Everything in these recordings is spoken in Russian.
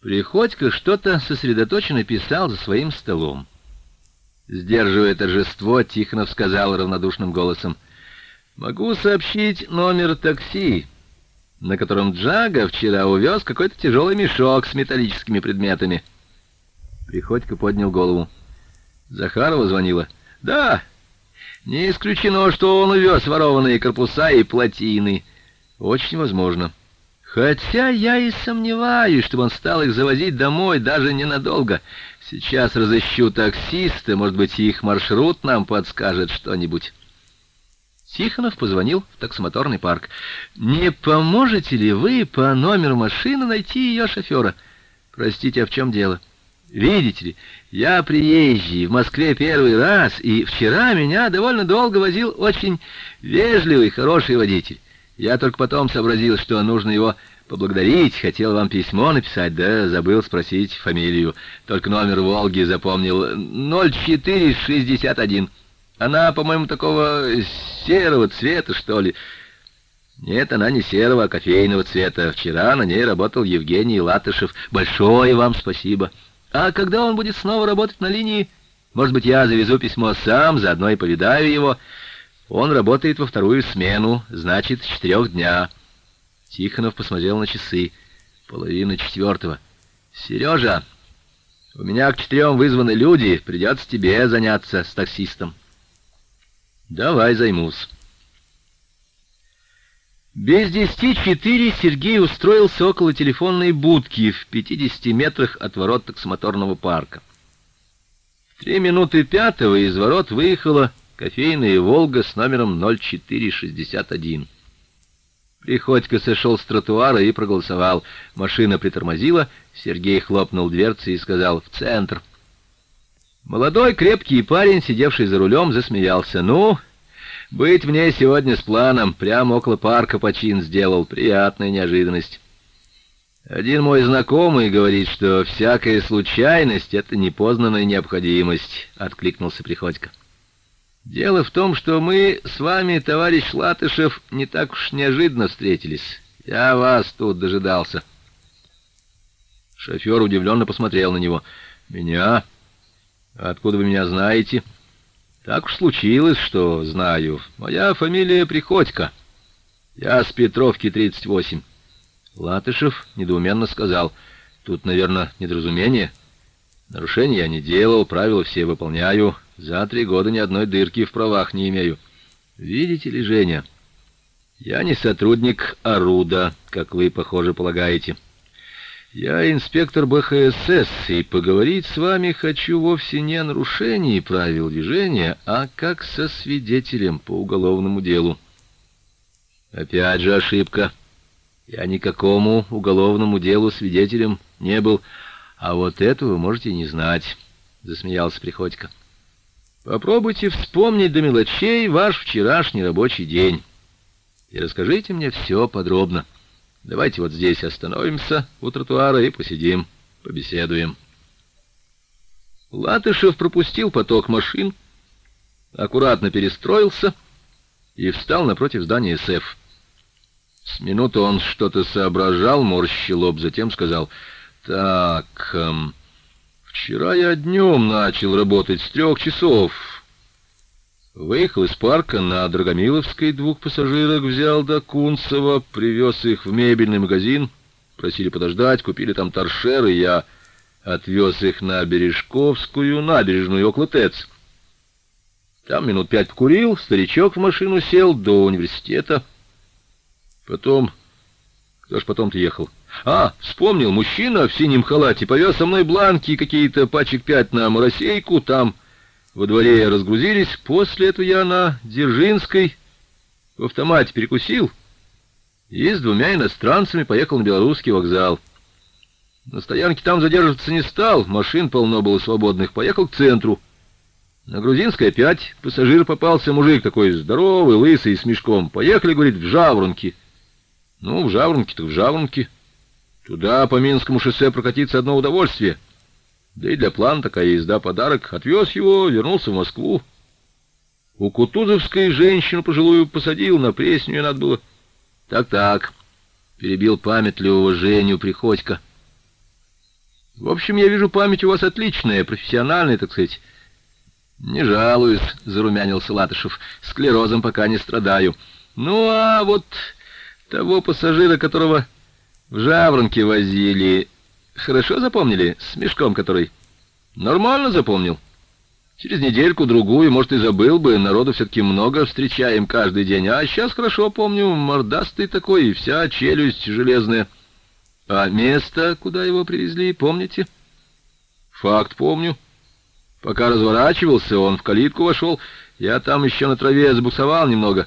Приходько что-то сосредоточенно писал за своим столом. Сдерживая торжество, Тихонов сказал равнодушным голосом, «Могу сообщить номер такси, на котором Джага вчера увез какой-то тяжелый мешок с металлическими предметами». Приходько поднял голову. Захарова звонила. «Да, не исключено, что он увез ворованные корпуса и плотины. Очень возможно». Хотя я и сомневаюсь, чтобы он стал их завозить домой даже ненадолго. Сейчас разыщу таксиста, может быть, их маршрут нам подскажет что-нибудь. Тихонов позвонил в таксомоторный парк. «Не поможете ли вы по номеру машины найти ее шофера?» «Простите, а в чем дело?» «Видите ли, я приезжий в Москве первый раз, и вчера меня довольно долго возил очень вежливый, хороший водитель. Я только потом сообразил, что нужно его поблагодарить. Хотел вам письмо написать, да забыл спросить фамилию. Только номер «Волги» запомнил. 0461. Она, по-моему, такого серого цвета, что ли. Нет, она не серого, а кофейного цвета. Вчера на ней работал Евгений Латышев. Большое вам спасибо. А когда он будет снова работать на линии? Может быть, я завезу письмо сам, заодно и повидаю его. Он работает во вторую смену, значит, с четырех дня. Тихонов посмотрел на часы. Половина четвертого. Сережа, у меня к четырем вызваны люди, придется тебе заняться с таксистом. Давай займусь. Без десяти четыре Сергей устроился около телефонной будки в 50 метрах от ворот таксомоторного парка. В три минуты пятого из ворот выехала Кофейная «Волга» с номером 0461. Приходько сошел с тротуара и проголосовал. Машина притормозила, Сергей хлопнул дверцей и сказал «В центр». Молодой крепкий парень, сидевший за рулем, засмеялся. «Ну, быть мне сегодня с планом, прямо около парка почин сделал. Приятная неожиданность». Один мой знакомый говорит, что всякая случайность — это непознанная необходимость, — откликнулся Приходько. Дело в том, что мы с вами, товарищ Латышев, не так уж неожиданно встретились. Я вас тут дожидался. Шофер удивленно посмотрел на него. «Меня? Откуда вы меня знаете?» «Так уж случилось, что знаю. Моя фамилия Приходько. Я с Петровки, 38». Латышев недоуменно сказал. «Тут, наверное, недоразумение. Нарушений я не делал, правила все выполняю». За три года ни одной дырки в правах не имею. Видите ли, Женя, я не сотрудник Оруда, как вы, похоже, полагаете. Я инспектор БХСС, и поговорить с вами хочу вовсе не о нарушении правил движения, а как со свидетелем по уголовному делу. Опять же ошибка. Я никакому уголовному делу свидетелем не был, а вот этого вы можете не знать, — засмеялся Приходько. Попробуйте вспомнить до мелочей ваш вчерашний рабочий день и расскажите мне все подробно. Давайте вот здесь остановимся у тротуара и посидим, побеседуем. Латышев пропустил поток машин, аккуратно перестроился и встал напротив здания СЭФ. С минуты он что-то соображал, морщил лоб, затем сказал, «Так, эм, Вчера я днем начал работать с трех часов. Выехал из парка на Драгомиловской, двух пассажирок взял до Кунцева, привез их в мебельный магазин, просили подождать, купили там торшеры, я отвез их на Бережковскую набережную около ТЭЦ. Там минут пять покурил, старичок в машину сел до университета. Потом... Кто ж потом-то ехал? А, вспомнил, мужчина в синем халате повез со мной бланки какие-то пачек пять на моросейку, там во дворе разгрузились. После этого я на Дзержинской в автомате перекусил и с двумя иностранцами поехал на Белорусский вокзал. На стоянке там задерживаться не стал, машин полно было свободных, поехал к центру. На Грузинской опять пассажир попался, мужик такой здоровый, лысый, с мешком. Поехали, говорит, в Жаворонки. Ну, в Жаворонки так в Жаворонки. Туда по Минскому шоссе прокатиться одно удовольствие. Да и для плана такая езда подарок. Отвез его, вернулся в Москву. У Кутузовской женщину пожилую посадил, на пресню надо было. Так-так, перебил памятливого Женю Приходько. В общем, я вижу, память у вас отличная, профессиональная, так сказать. Не жалуюсь, зарумянился Латышев. Склерозом пока не страдаю. Ну, а вот того пассажира, которого в Жаворонке возили, хорошо запомнили, с мешком который? Нормально запомнил. Через недельку-другую, может, и забыл бы, народу все-таки много встречаем каждый день, а сейчас хорошо помню, мордастый такой, и вся челюсть железная. А место, куда его привезли, помните? Факт помню. Пока разворачивался, он в калитку вошел, я там еще на траве забуксовал немного.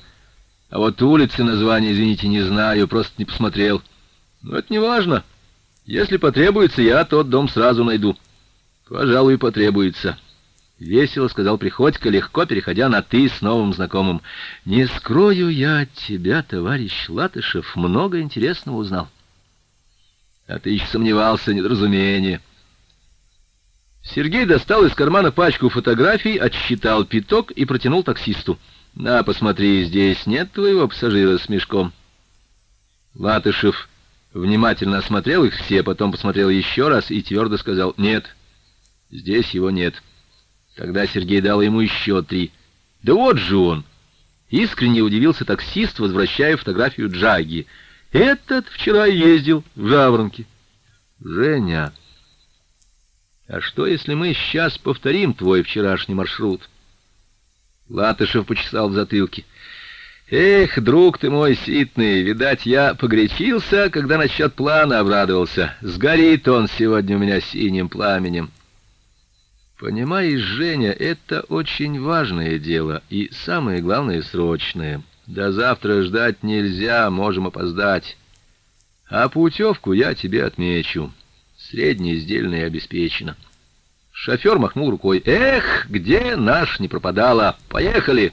А вот улицы название, извините, не знаю, просто не посмотрел. Но это не важно. Если потребуется, я тот дом сразу найду. Пожалуй, потребуется. — весело сказал Приходько, легко переходя на «ты» с новым знакомым. «Не скрою я от тебя, товарищ Латышев, много интересного узнал». «А ты еще сомневался, недоразумение». Сергей достал из кармана пачку фотографий, отсчитал пяток и протянул таксисту. «На, посмотри, здесь нет твоего пассажира с мешком». Латышев внимательно осмотрел их все, потом посмотрел еще раз и твердо сказал «нет, здесь его нет». Тогда Сергей дал ему еще три. «Да вот же он!» Искренне удивился таксист, возвращая фотографию Джаги. «Этот вчера ездил в Жаворонке». «Женя, а что, если мы сейчас повторим твой вчерашний маршрут?» Латышев почесал в затылке. «Эх, друг ты мой ситный, видать, я погречился, когда насчет плана обрадовался. Сгорит он сегодня у меня синим пламенем». Понимаешь, Женя, это очень важное дело и самое главное срочное. До завтра ждать нельзя, можем опоздать. А путевку я тебе отмечу. Средняя сдельная обеспечена. Шофер махнул рукой. Эх, где наш не пропадала? Поехали!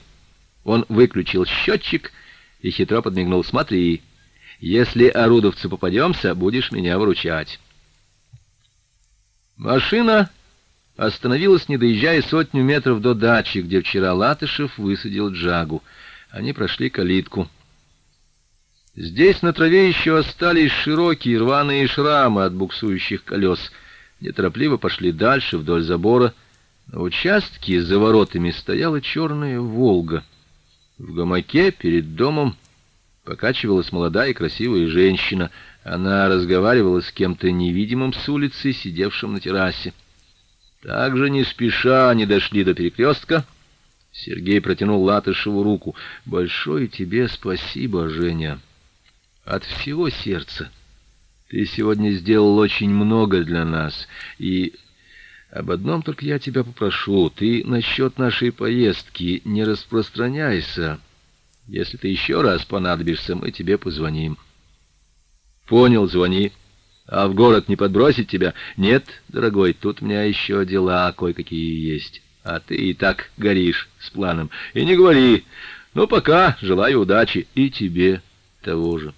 Он выключил счетчик и хитро подмигнул. Смотри, если орудовцы попадемся, будешь меня выручать. Машина остановилась, не доезжая сотню метров до дачи, где вчера Латышев высадил Джагу. Они прошли калитку. Здесь на траве еще остались широкие рваные шрамы от буксующих колес. Неторопливо пошли дальше, вдоль забора. На участке за воротами стояла черная «Волга». В гамаке перед домом покачивалась молодая и красивая женщина. Она разговаривала с кем-то невидимым с улицы, сидевшим на террасе. Также не спеша они дошли до перекрестка. Сергей протянул Латышеву руку. «Большое тебе спасибо, Женя. От всего сердца. Ты сегодня сделал очень много для нас. И об одном только я тебя попрошу. Ты насчет нашей поездки не распространяйся. Если ты еще раз понадобишься, мы тебе позвоним». «Понял, звони». А в город не подбросить тебя? Нет, дорогой, тут у меня еще дела кое-какие есть. А ты и так горишь с планом. И не говори. Ну, пока, желаю удачи. И тебе того же.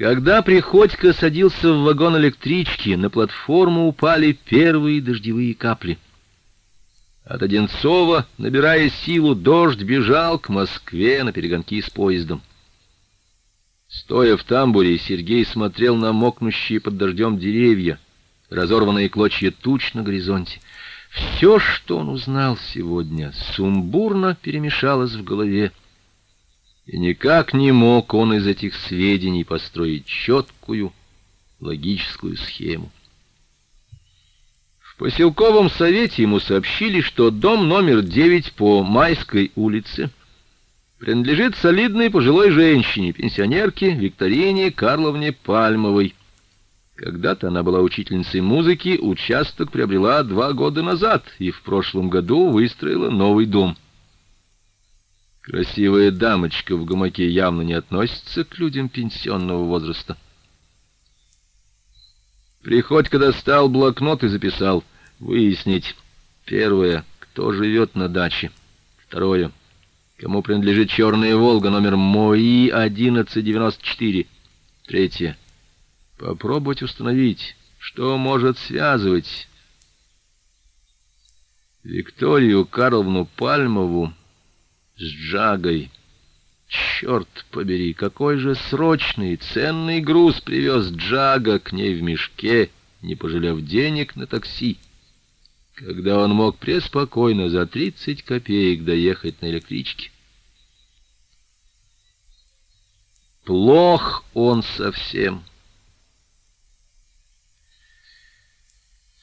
Когда Приходько садился в вагон электрички, на платформу упали первые дождевые капли. От Одинцова, набирая силу, дождь бежал к Москве на перегонки с поездом. Стоя в тамбуре, Сергей смотрел на мокнущие под дождем деревья, разорванные клочья туч на горизонте. Все, что он узнал сегодня, сумбурно перемешалось в голове. И никак не мог он из этих сведений построить четкую логическую схему. В поселковом совете ему сообщили, что дом номер 9 по Майской улице — принадлежит солидной пожилой женщине, пенсионерке Викторине Карловне Пальмовой. Когда-то она была учительницей музыки, участок приобрела два года назад и в прошлом году выстроила новый дом. Красивая дамочка в гамаке явно не относится к людям пенсионного возраста. Приходько достал блокнот и записал. Выяснить. Первое. Кто живет на даче. Второе кому принадлежит черная «Волга» номер МОИ 1194. Третье. Попробовать установить, что может связывать Викторию Карловну Пальмову с Джагой. Черт побери, какой же срочный, ценный груз привез Джага к ней в мешке не пожалев денег на такси, когда он мог преспокойно за 30 копеек доехать на электричке. Плох он совсем.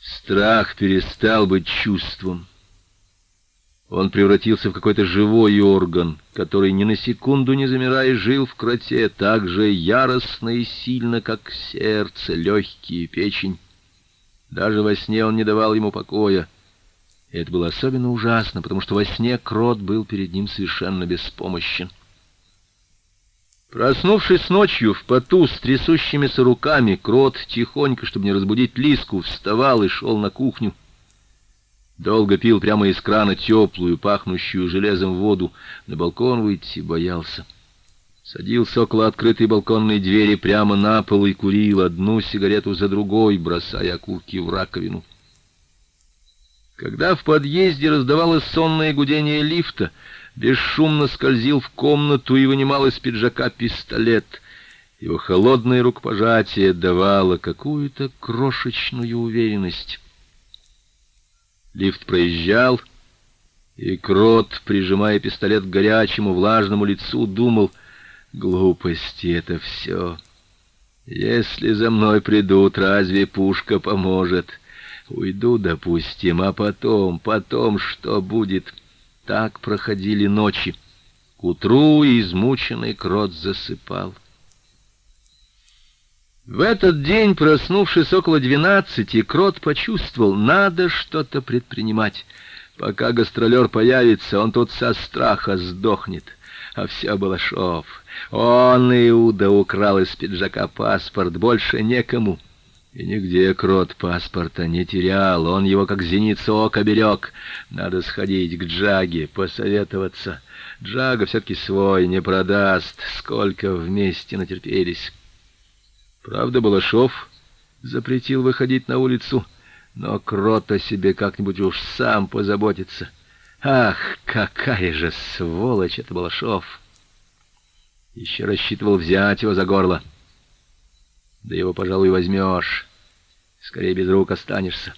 Страх перестал быть чувством. Он превратился в какой-то живой орган, который ни на секунду не замирая жил в кроте так же яростно и сильно, как сердце, легкие, печень. Даже во сне он не давал ему покоя. И это было особенно ужасно, потому что во сне крот был перед ним совершенно беспомощен. Проснувшись ночью в поту с трясущимися руками, крот тихонько, чтобы не разбудить Лиску, вставал и шел на кухню. Долго пил прямо из крана теплую, пахнущую железом воду. На балкон выйти боялся. Садился около открытой балконной двери прямо на пол и курил одну сигарету за другой, бросая окурки в раковину. Когда в подъезде раздавалось сонное гудение лифта, бесшумно скользил в комнату и вынимал из пиджака пистолет. Его холодное рукопожатие давало какую-то крошечную уверенность. Лифт проезжал, и Крот, прижимая пистолет к горячему влажному лицу, думал — Глупости это все. Если за мной придут, разве пушка поможет? Уйду, допустим, а потом, потом что будет? Так проходили ночи. К утру измученный крот засыпал. В этот день, проснувшись около двенадцати, крот почувствовал, надо что-то предпринимать. Пока гастролер появится, он тут со страха сдохнет. А все Балашов. Он, Иуда, украл из пиджака паспорт, больше некому. И нигде крот паспорта не терял, он его как зеницу ока берег. Надо сходить к Джаге, посоветоваться. Джага все-таки свой не продаст, сколько вместе натерпелись. Правда, Балашов запретил выходить на улицу, но крот о себе как-нибудь уж сам позаботится. Ах, какая же сволочь это Балашов! Еще рассчитывал взять его за горло. Да его, пожалуй, возьмешь. Скорее без рук останешься.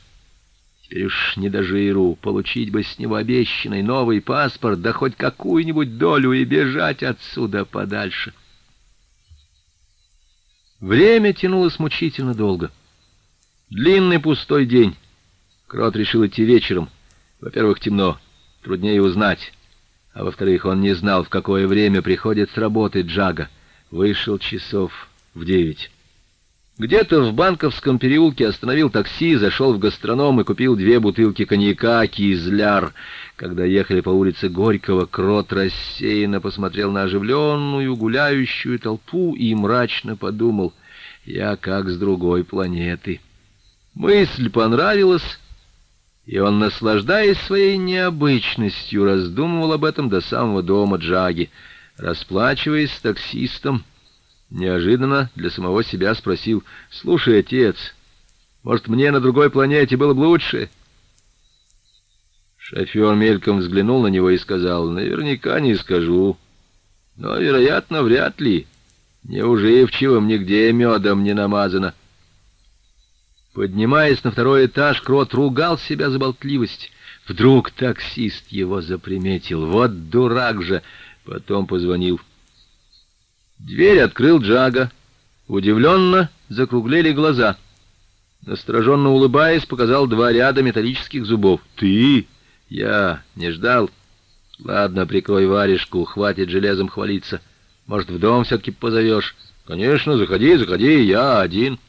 Теперь уж не до жиру. Получить бы с него обещанный новый паспорт, да хоть какую-нибудь долю и бежать отсюда подальше. Время тянулось мучительно долго. Длинный пустой день. Крот решил идти вечером. Во-первых, темно труднее узнать. А во-вторых, он не знал, в какое время приходит с работы Джага. Вышел часов в девять. Где-то в Банковском переулке остановил такси, зашел в гастроном и купил две бутылки коньяка «Кизляр». Когда ехали по улице Горького, Крот рассеянно посмотрел на оживленную, гуляющую толпу и мрачно подумал, «Я как с другой планеты». Мысль понравилась, и он, наслаждаясь своей необычностью, раздумывал об этом до самого дома Джаги. Расплачиваясь с таксистом, неожиданно для самого себя спросил, «Слушай, отец, может, мне на другой планете было бы лучше?» Шофер мельком взглянул на него и сказал, «Наверняка не скажу, но, вероятно, вряд ли. Неуживчивым нигде медом не намазано». Поднимаясь на второй этаж, Крот ругал себя за болтливость. Вдруг таксист его заприметил. Вот дурак же! Потом позвонил. Дверь открыл Джага. Удивленно закруглели глаза. Настороженно улыбаясь, показал два ряда металлических зубов. «Ты? Я не ждал. Ладно, прикрой варежку, хватит железом хвалиться. Может, в дом все-таки позовешь? Конечно, заходи, заходи, я один»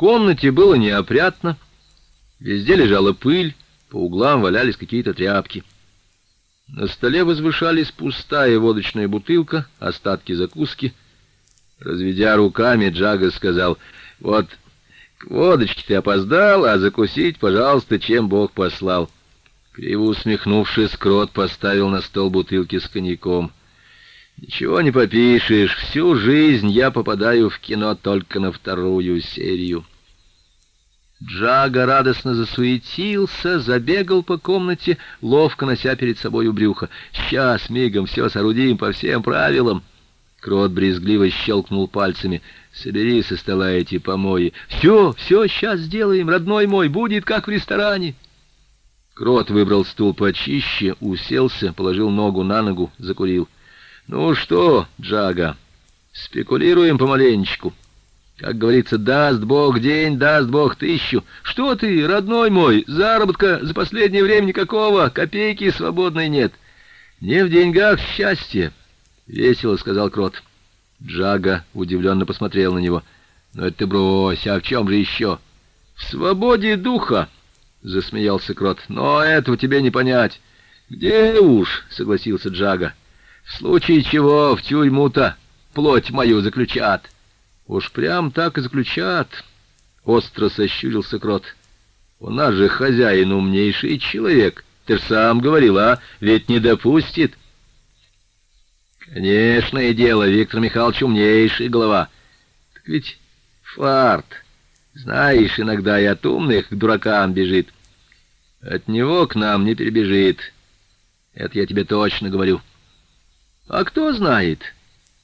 комнате было неопрятно. Везде лежала пыль, по углам валялись какие-то тряпки. На столе возвышались пустая водочная бутылка, остатки закуски. Разведя руками, Джага сказал, «Вот к водочке ты опоздал, а закусить, пожалуйста, чем Бог послал». Криво усмехнувшись, Крот поставил на стол бутылки с коньяком. «Ничего не попишешь, всю жизнь я попадаю в кино только на вторую серию». Джага радостно засуетился, забегал по комнате, ловко нося перед собой брюхо. «Сейчас, мигом, все соорудим по всем правилам!» Крот брезгливо щелкнул пальцами. Собери со стола эти помои. Все, все, сейчас сделаем, родной мой, будет как в ресторане. Крот выбрал стул почище, уселся, положил ногу на ногу, закурил. Ну что, Джага, спекулируем помаленечку. Как говорится, даст Бог день, даст Бог тысячу. Что ты, родной мой, заработка за последнее время никакого, копейки свободной нет. Не в деньгах счастье, — весело сказал Крот. Джага удивленно посмотрел на него. «Но это ты брось, а в чем же еще?» «В свободе духа!» — засмеялся Крот. «Но этого тебе не понять». «Где уж?» — согласился Джага. «В случае чего в тюрьму-то плоть мою заключат». «Уж прям так и заключат», — остро сощурился Крот. «У нас же хозяин умнейший человек. Ты ж сам говорил, а? Ведь не допустит». Конечно, дело, Виктор Михайлович умнейший голова. Так ведь фарт. Знаешь, иногда и от умных к дуракам бежит. От него к нам не перебежит. Это я тебе точно говорю. А кто знает?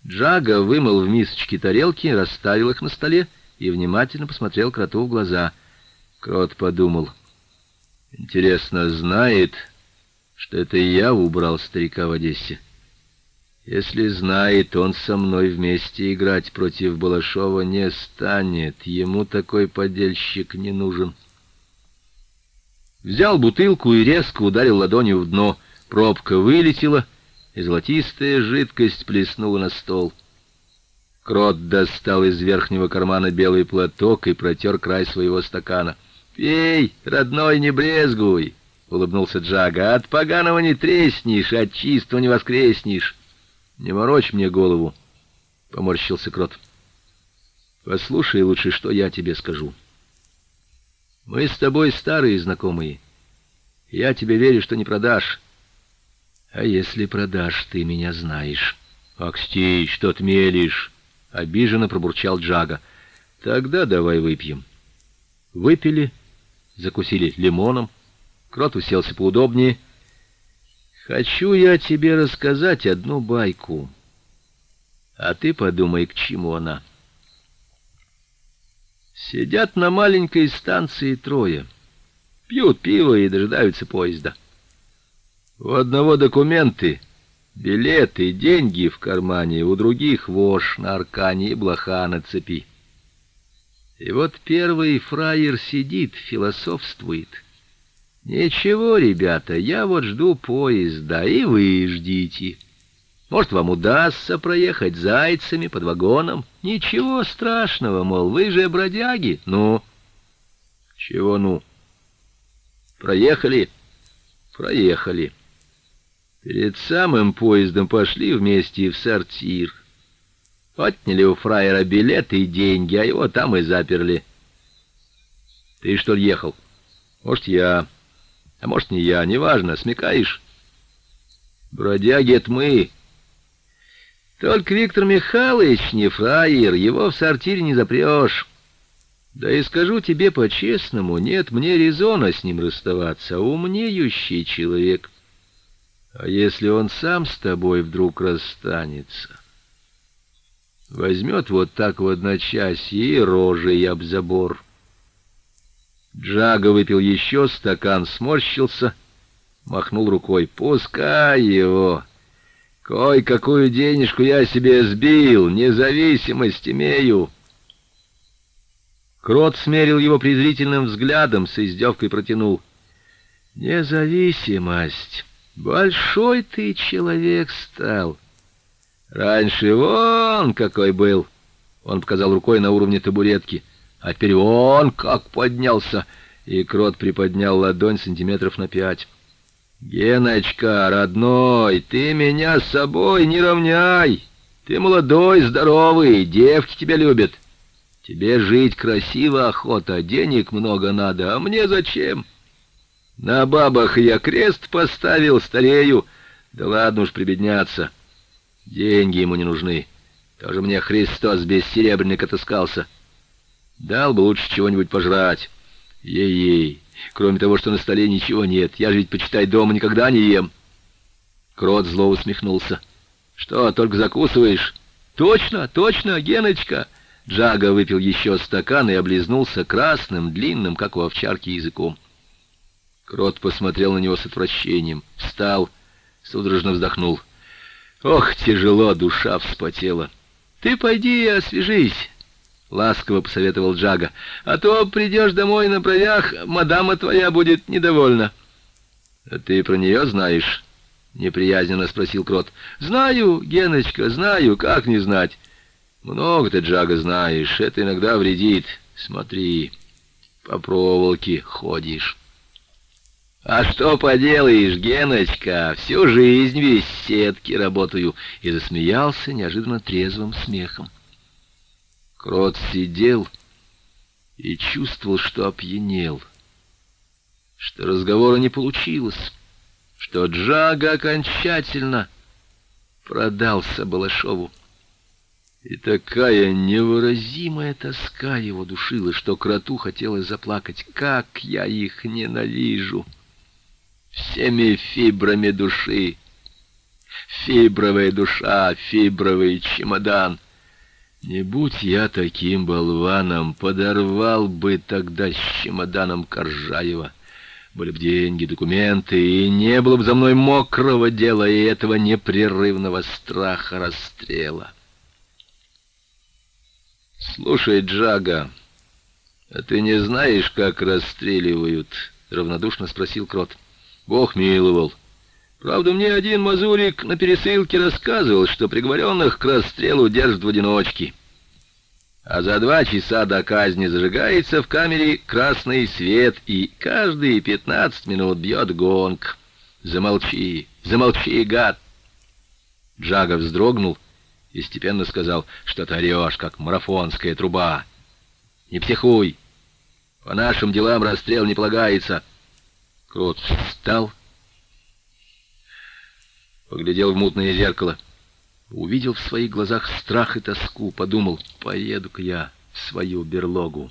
Джага вымыл в мисочке тарелки, расставил их на столе и внимательно посмотрел кроту в глаза. Крот подумал. Интересно, знает, что это я убрал старика в Одессе? Если знает, он со мной вместе играть против Балашова не станет. Ему такой подельщик не нужен. Взял бутылку и резко ударил ладонью в дно. Пробка вылетела, и золотистая жидкость плеснула на стол. Крот достал из верхнего кармана белый платок и протер край своего стакана. «Пей, родной, не брезгуй!» — улыбнулся Джага. «От поганого не треснешь, от чистого не воскреснешь». Не морочь мне голову, — поморщился Крот. Послушай лучше, что я тебе скажу. Мы с тобой старые знакомые. Я тебе верю, что не продашь. А если продашь, ты меня знаешь. Акстей, что отмелишь? Обиженно пробурчал Джага. Тогда давай выпьем. Выпили, закусили лимоном. Крот уселся поудобнее — Хочу я тебе рассказать одну байку. А ты подумай, к чему она. Сидят на маленькой станции трое. Пьют пиво и дожидаются поезда. У одного документы, билеты, деньги в кармане, у других вож на аркане и блоха на цепи. И вот первый фраер сидит, философствует — «Ничего, ребята, я вот жду поезда, и вы ждите. Может, вам удастся проехать зайцами под вагоном? Ничего страшного, мол, вы же бродяги. Ну?» «Чего ну?» «Проехали?» «Проехали. Перед самым поездом пошли вместе в сортир. Отняли у фраера билеты и деньги, а его там и заперли. Ты что ли ехал? Может, я...» А может, не я, неважно, смекаешь? Бродяги — это мы. Только Виктор Михайлович не фраер, его в сортире не запрешь. Да и скажу тебе по-честному, нет мне резона с ним расставаться, умнеющий человек. А если он сам с тобой вдруг расстанется? Возьмет вот так в одночасье и рожей об забор — Джага выпил еще стакан, сморщился, махнул рукой. «Пускай его! Кой-какую денежку я себе сбил, независимость имею!» Крот смерил его презрительным взглядом, с издевкой протянул. «Независимость! Большой ты человек стал! Раньше вон какой был!» Он показал рукой на уровне табуретки — а теперь он как поднялся, и Крот приподнял ладонь сантиметров на пять. «Геночка, родной, ты меня с собой не равняй! Ты молодой, здоровый, девки тебя любят. Тебе жить красиво охота, денег много надо, а мне зачем? На бабах я крест поставил, старею. Да ладно уж прибедняться. Деньги ему не нужны. Тоже мне Христос без серебряник отыскался». Дал бы лучше чего-нибудь пожрать. Ей-ей, кроме того, что на столе ничего нет. Я же ведь, почитай, дома никогда не ем. Крот зло усмехнулся. Что, только закусываешь? Точно, точно, Геночка. Джага выпил еще стакан и облизнулся красным, длинным, как у овчарки, языком. Крот посмотрел на него с отвращением, встал, судорожно вздохнул. Ох, тяжело, душа вспотела. Ты пойди и освежись, — ласково посоветовал Джага, — а то придешь домой на бровях, мадама твоя будет недовольна. — А ты про нее знаешь? — неприязненно спросил Крот. — Знаю, Геночка, знаю, как не знать. Много ты, Джага, знаешь, это иногда вредит. Смотри, по проволоке ходишь. «А что поделаешь, Геночка, всю жизнь весь сетки работаю!» И засмеялся неожиданно трезвым смехом. Крот сидел и чувствовал, что опьянел, что разговора не получилось, что Джага окончательно продался Балашову. И такая невыразимая тоска его душила, что кроту хотелось заплакать. «Как я их ненавижу!» Всеми фибрами души. Фибровая душа, фибровый чемодан. Не будь я таким болваном, подорвал бы тогда с чемоданом Коржаева. Были бы деньги, документы, и не было бы за мной мокрого дела и этого непрерывного страха расстрела. «Слушай, Джага, а ты не знаешь, как расстреливают?» — равнодушно спросил Крот. Бог миловал. Правда, мне один мазурик на пересылке рассказывал, что приговоренных к расстрелу держат в одиночке. А за два часа до казни зажигается в камере красный свет, и каждые пятнадцать минут бьет гонг. Замолчи, замолчи, гад! Джага вздрогнул и степенно сказал, что ты орешь, как марафонская труба. Не психуй. По нашим делам расстрел не полагается. — Крот встал, поглядел в мутное зеркало, увидел в своих глазах страх и тоску, подумал, поеду-ка я в свою берлогу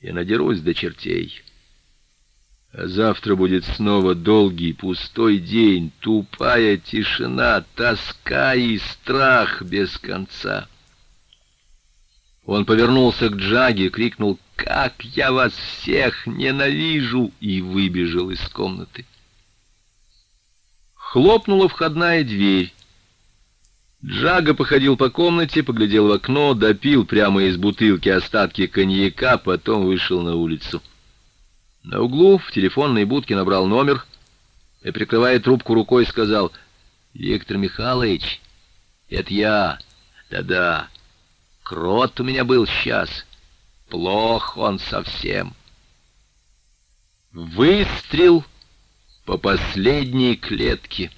и надерусь до чертей. А завтра будет снова долгий пустой день, тупая тишина, тоска и страх без конца. Он повернулся к Джаге, крикнул «Как я вас всех ненавижу!» и выбежал из комнаты. Хлопнула входная дверь. Джага походил по комнате, поглядел в окно, допил прямо из бутылки остатки коньяка, потом вышел на улицу. На углу в телефонной будке набрал номер и, прикрывая трубку рукой, сказал «Виктор Михайлович, это я, да-да». Крот у меня был сейчас. Плох он совсем. Выстрел по последней клетке.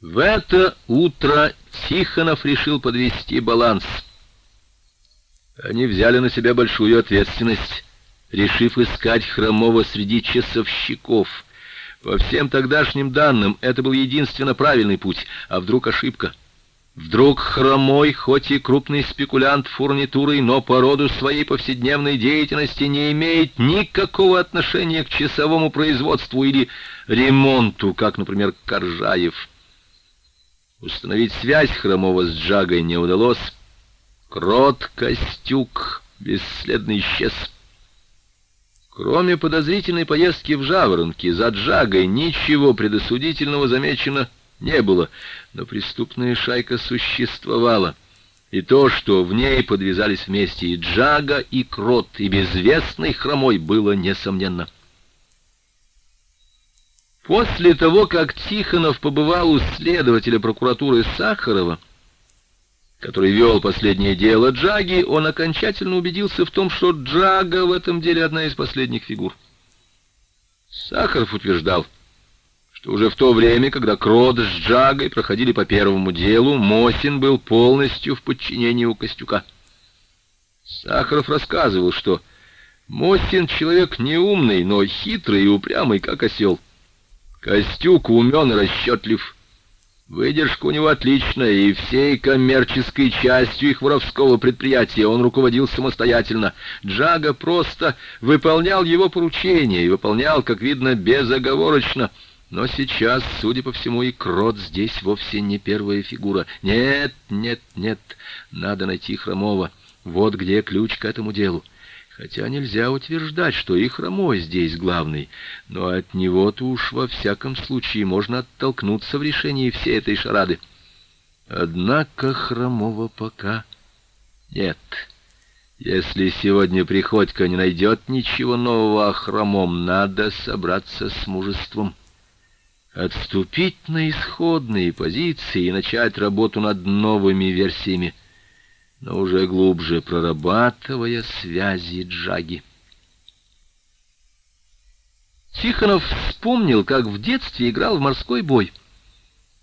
В это утро Тихонов решил подвести баланс. Они взяли на себя большую ответственность, решив искать Хромова среди часовщиков. По всем тогдашним данным, это был единственно правильный путь, а вдруг ошибка — Вдруг хромой, хоть и крупный спекулянт фурнитурой, но по роду своей повседневной деятельности не имеет никакого отношения к часовому производству или ремонту, как, например, Коржаев. Установить связь хромого с Джагой не удалось. Крот Костюк бесследно исчез. Кроме подозрительной поездки в Жаворонки, за Джагой ничего предосудительного замечено не было, но преступная шайка существовала. И то, что в ней подвязались вместе и Джага, и Крот, и безвестный хромой, было несомненно. После того, как Тихонов побывал у следователя прокуратуры Сахарова, который вел последнее дело Джаги, он окончательно убедился в том, что Джага в этом деле одна из последних фигур. Сахаров утверждал, что уже в то время, когда Крот с Джагой проходили по первому делу, Мосин был полностью в подчинении у Костюка. Сахаров рассказывал, что Мосин человек неумный, но хитрый и упрямый, как осел. Костюк умен и расчетлив. Выдержка у него отличная, и всей коммерческой частью их воровского предприятия он руководил самостоятельно. Джага просто выполнял его поручения и выполнял, как видно, безоговорочно — Но сейчас, судя по всему, и Крот здесь вовсе не первая фигура. Нет, нет, нет, надо найти Хромова. Вот где ключ к этому делу. Хотя нельзя утверждать, что и Хромой здесь главный, но от него-то уж во всяком случае можно оттолкнуться в решении всей этой шарады. Однако Хромова пока нет. Если сегодня Приходько не найдет ничего нового о Хромом, надо собраться с мужеством. Отступить на исходные позиции и начать работу над новыми версиями но уже глубже прорабатывая связи Джаги. Тихонов вспомнил, как в детстве играл в морской бой.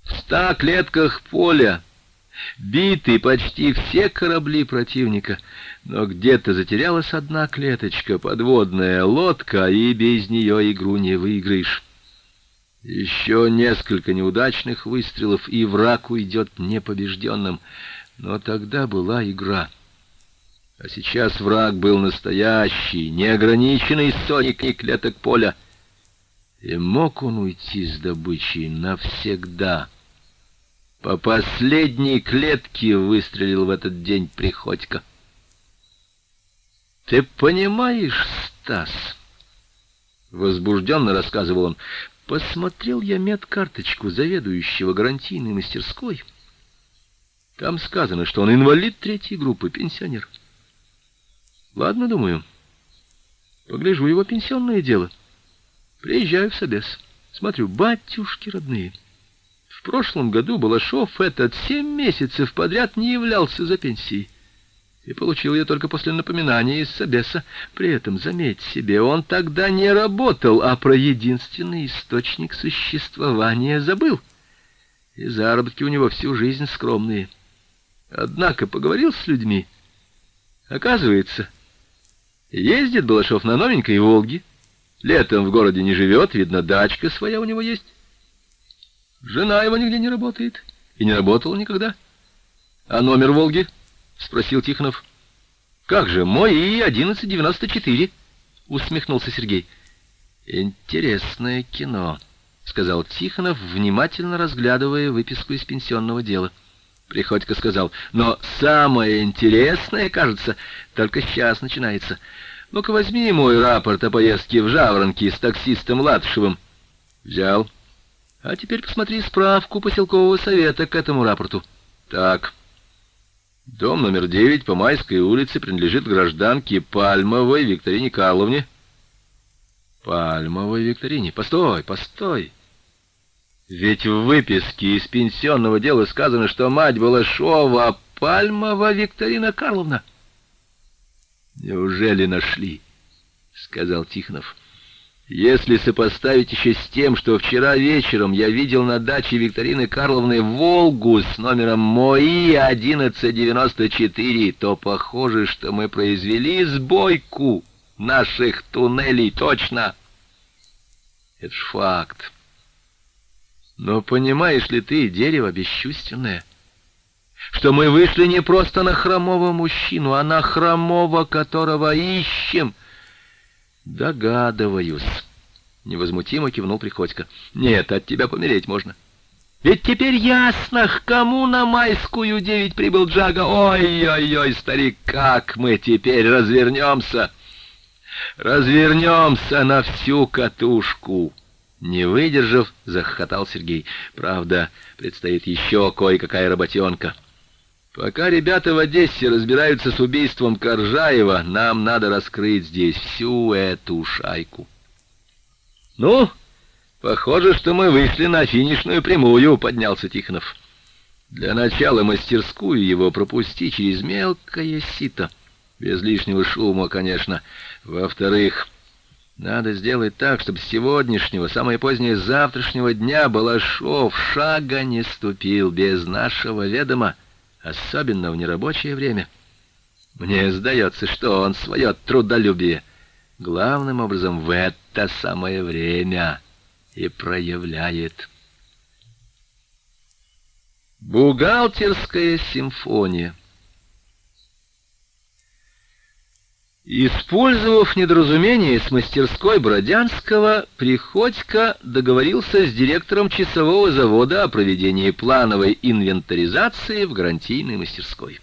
В ста клетках поля биты почти все корабли противника, но где-то затерялась одна клеточка, подводная лодка, и без нее игру не выиграешь. Еще несколько неудачных выстрелов, и враг уйдет непобежденным — но тогда была игра. А сейчас враг был настоящий, неограниченный сотни клеток поля. И мог он уйти с добычей навсегда. По последней клетке выстрелил в этот день Приходько. «Ты понимаешь, Стас?» Возбужденно рассказывал он. «Посмотрел я медкарточку заведующего гарантийной мастерской». Там сказано, что он инвалид третьей группы, пенсионер. Ладно, думаю. Погляжу его пенсионное дело. Приезжаю в Собес. Смотрю, батюшки родные. В прошлом году Балашов этот семь месяцев подряд не являлся за пенсией. И получил ее только после напоминания из Собеса. При этом, заметь себе, он тогда не работал, а про единственный источник существования забыл. И заработки у него всю жизнь скромные. Однако поговорил с людьми. Оказывается, ездит Балашов на новенькой «Волге». Летом в городе не живет, видно, дачка своя у него есть. Жена его нигде не работает и не работала никогда. — А номер «Волги»? — спросил Тихонов. — Как же, мой И-1194, — усмехнулся Сергей. — Интересное кино, — сказал Тихонов, внимательно разглядывая выписку из пенсионного дела. — Приходько сказал, но самое интересное, кажется, только сейчас начинается. Ну-ка возьми мой рапорт о поездке в Жаворонки с таксистом Ладшевым. Взял. А теперь посмотри справку поселкового совета к этому рапорту. Так. Дом номер девять по Майской улице принадлежит гражданке Пальмовой Викторине Карловне. Пальмовой Викторине. Постой, постой. Ведь в выписке из пенсионного дела сказано, что мать Балашова Пальмова Викторина Карловна. Неужели нашли? сказал Тихонов. Если сопоставить еще с тем, что вчера вечером я видел на даче Викторины Карловны Волгу с номером МОИ 1194, то похоже, что мы произвели сбойку наших туннелей точно. Это ж факт. Но понимаешь ли ты, дерево бесчувственное, что мы вышли не просто на хромого мужчину, а на хромого, которого ищем? Догадываюсь. Невозмутимо кивнул Приходько. Нет, от тебя помереть можно. Ведь теперь ясно, к кому на майскую девять прибыл Джага. Ой-ой-ой, старик, как мы теперь развернемся? Развернемся на всю катушку. Не выдержав, захохотал Сергей. Правда, предстоит еще кое-какая работенка. Пока ребята в Одессе разбираются с убийством Коржаева, нам надо раскрыть здесь всю эту шайку. Ну, похоже, что мы вышли на финишную прямую, поднялся Тихонов. Для начала мастерскую его пропусти через мелкое сито. Без лишнего шума, конечно. Во-вторых, надо сделать так, чтобы с сегодняшнего, самое позднее завтрашнего дня Балашов шага не ступил без нашего ведома, особенно в нерабочее время. Мне сдается, что он свое трудолюбие главным образом в это самое время и проявляет. Бухгалтерская симфония Использовав недоразумение с мастерской Бродянского, Приходько договорился с директором часового завода о проведении плановой инвентаризации в гарантийной мастерской.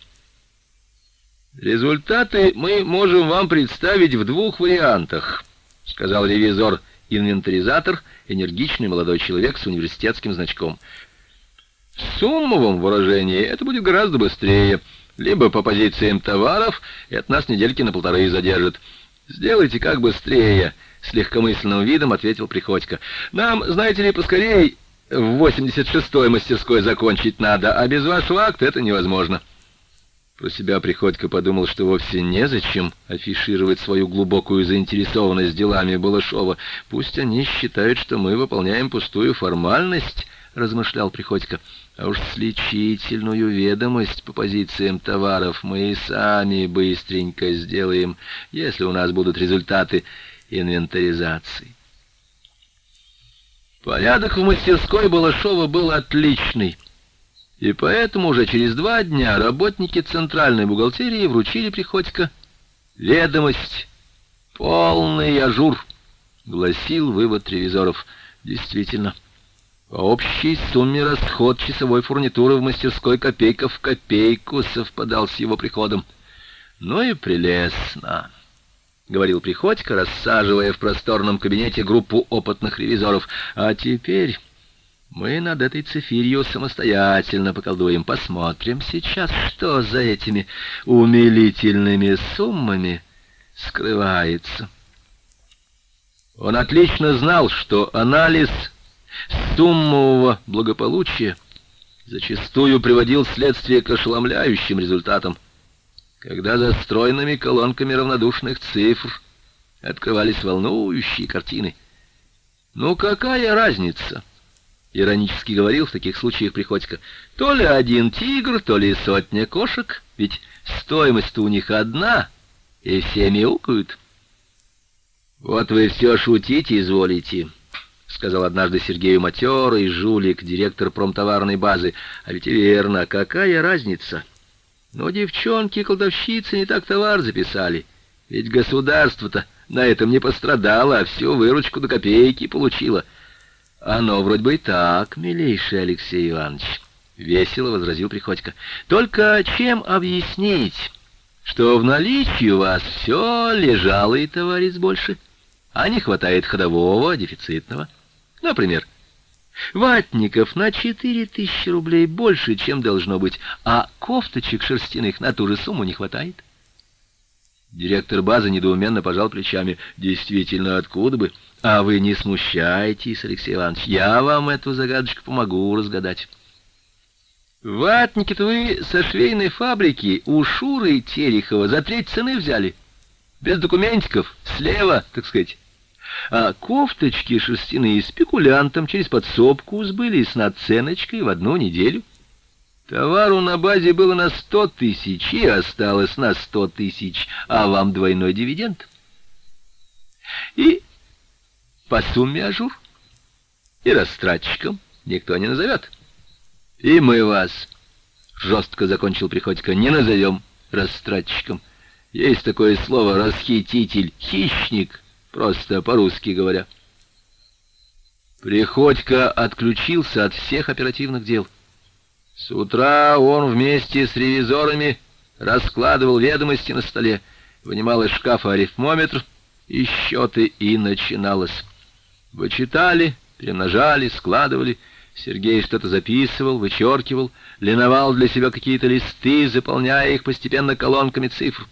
«Результаты мы можем вам представить в двух вариантах», — сказал ревизор-инвентаризатор, энергичный молодой человек с университетским значком. «В суммовом выражении это будет гораздо быстрее» либо по позициям товаров, и от нас недельки на полторы задержит. Сделайте как быстрее, с легкомысленным видом ответил Приходько. Нам, знаете ли, поскорей в 86-й мастерской закончить надо, а без вашего акта это невозможно. Про себя Приходько подумал, что вовсе незачем афишировать свою глубокую заинтересованность делами Балашова. Пусть они считают, что мы выполняем пустую формальность, размышлял Приходько. А уж сличительную ведомость по позициям товаров мы и сами быстренько сделаем, если у нас будут результаты инвентаризации. Порядок в мастерской Балашова был отличный, и поэтому уже через два дня работники центральной бухгалтерии вручили Приходько ведомость «Полный ажур», — гласил вывод ревизоров. Действительно, — по общей сумме расход часовой фурнитуры в мастерской копейка в копейку совпадал с его приходом. «Ну и прелестно», — говорил Приходько, рассаживая в просторном кабинете группу опытных ревизоров. «А теперь мы над этой цифирью самостоятельно поколдуем. Посмотрим сейчас, что за этими умилительными суммами скрывается». Он отлично знал, что анализ суммового благополучия зачастую приводил следствие к ошеломляющим результатам, когда за стройными колонками равнодушных цифр открывались волнующие картины. «Ну какая разница?» — иронически говорил в таких случаях Приходько. «То ли один тигр, то ли сотня кошек, ведь стоимость у них одна, и все мяукают». «Вот вы все шутите изволите», — сказал однажды Сергею матерый жулик, директор промтоварной базы. «А ведь верно, какая разница? Но девчонки-кладовщицы не так товар записали. Ведь государство-то на этом не пострадало, а всю выручку до копейки получило». «Оно вроде бы и так, милейший Алексей Иванович», — весело возразил Приходько. «Только чем объяснить, что в наличии у вас все лежало и товарищ больше, а не хватает ходового, дефицитного?» Например, ватников на четыре тысячи рублей больше, чем должно быть, а кофточек шерстяных на ту же сумму не хватает. Директор базы недоуменно пожал плечами. «Действительно, откуда бы? А вы не смущайтесь, Алексей Иванович, я вам эту загадочку помогу разгадать». «Ватники-то вы со швейной фабрики у Шуры Терехова за треть цены взяли. Без документиков, слева, так сказать а кофточки шерстяные спекулянтам через подсобку сбыли с наценочкой в одну неделю. Товару на базе было на сто тысяч, и осталось на сто тысяч, а вам двойной дивиденд. И по сумме ажур, и растратчиком никто не назовет. И мы вас, жестко закончил Приходько, не назовем растратчиком. Есть такое слово «расхититель», «хищник», Просто по-русски говоря. Приходько отключился от всех оперативных дел. С утра он вместе с ревизорами раскладывал ведомости на столе, вынимал из шкафа арифмометр и счеты, и начиналось. Вычитали, перемножали, складывали. Сергей что-то записывал, вычеркивал, линовал для себя какие-то листы, заполняя их постепенно колонками цифр.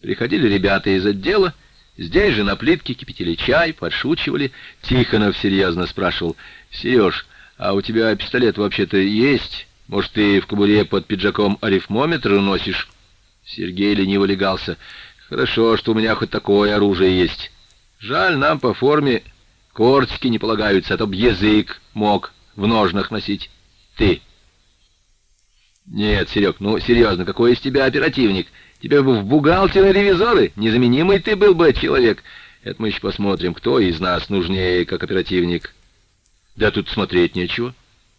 Приходили ребята из отдела, Здесь же на плитке кипятили чай, подшучивали. Тихонов серьезно спрашивал, «Сереж, а у тебя пистолет вообще-то есть? Может, ты в кобуре под пиджаком арифмометр носишь?» Сергей лениво легался. «Хорошо, что у меня хоть такое оружие есть. Жаль, нам по форме кортики не полагаются, а то б язык мог в ножнах носить. Ты!» «Нет, Серег, ну серьезно, какой из тебя оперативник?» Тебе бы в бухгалтеры-ревизоры, незаменимый ты был бы человек. Это мы еще посмотрим, кто из нас нужнее, как оперативник. Да тут смотреть нечего.